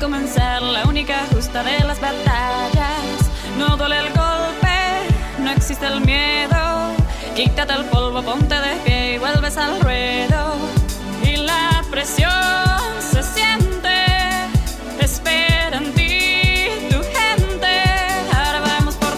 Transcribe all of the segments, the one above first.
comenzar la única justa de las batallas. No duele el golpe, no existe el miedo. Quítate el polvo, ponte de pie y vuelves al ruedo. Y la presión se siente, espera en ti tu gente. Ahora vamos por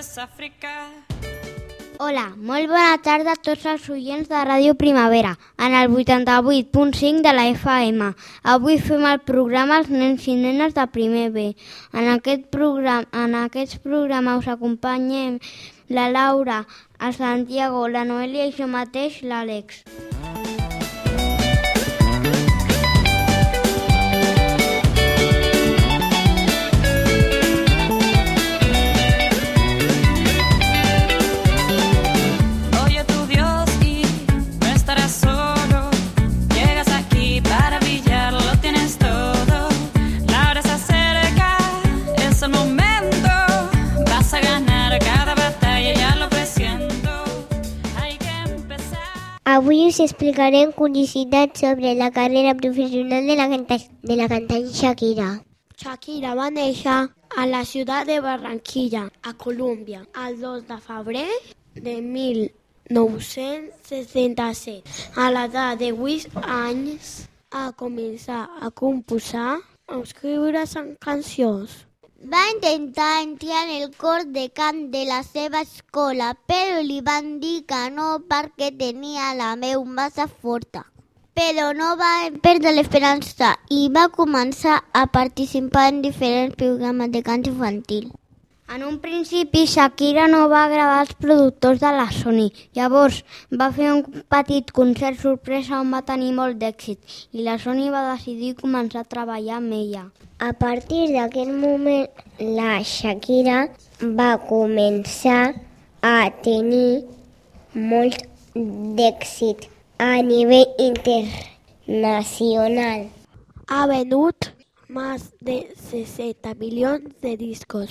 es África. Hola, molt bona tarda a tots els oients de Ràdio Primavera, en el 88.5 de la FM. Avui fem el programa Els nens i nenes de primer B. En aquest programa, en aquests programes us acompanyem la Laura, el Santiago, la Noelia i jo mateix, l'Àlex. Avui us explicarem curiositats sobre la carrera professional de la, canta de la cantant Shakira. Shakira va néixer a la ciutat de Barranquilla, a Colòmbia, el 2 de febrer de 1967. A l'edat de 8 anys, a començar a composar, a escriure cancions. Va intentar entrar en el cor de cant de la seva escola, però li van dir que no perquè tenia la veu massa forta. Però no va perdre l'esperança i va començar a participar en diferents programes de cant infantil. En un principi, Shakira no va gravar els productors de la Sony. Llavors, va fer un petit concert sorpresa on va tenir molt d'èxit i la Sony va decidir començar a treballar amb ella. A partir d'aquest moment, la Shakira va començar a tenir molt d'èxit a nivell internacional. Ha venut més de 60 milions de discos.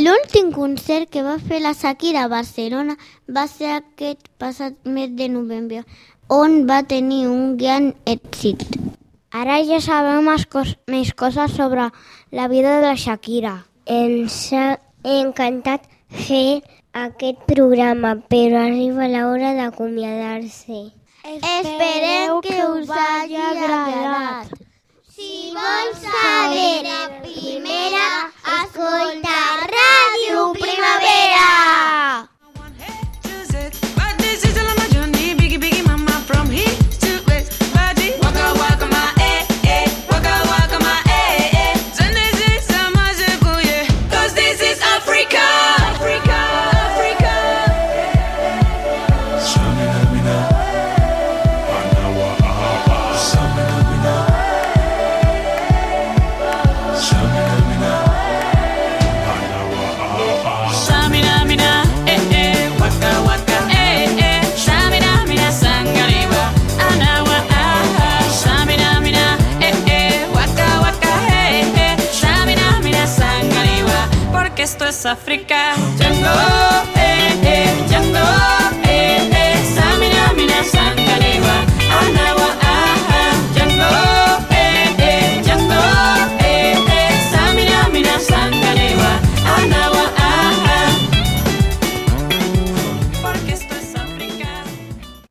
L'últim concert que va fer la Shakira a Barcelona va ser aquest passat mes de novembre, on va tenir un gran èxit. Ara ja sabem cos més coses sobre la vida de la Shakira. Ens ha encantat fer aquest programa, però arriba l'hora d'acomiadar-se. Esperem que us hagi agradat. Si vols saber de primera, África.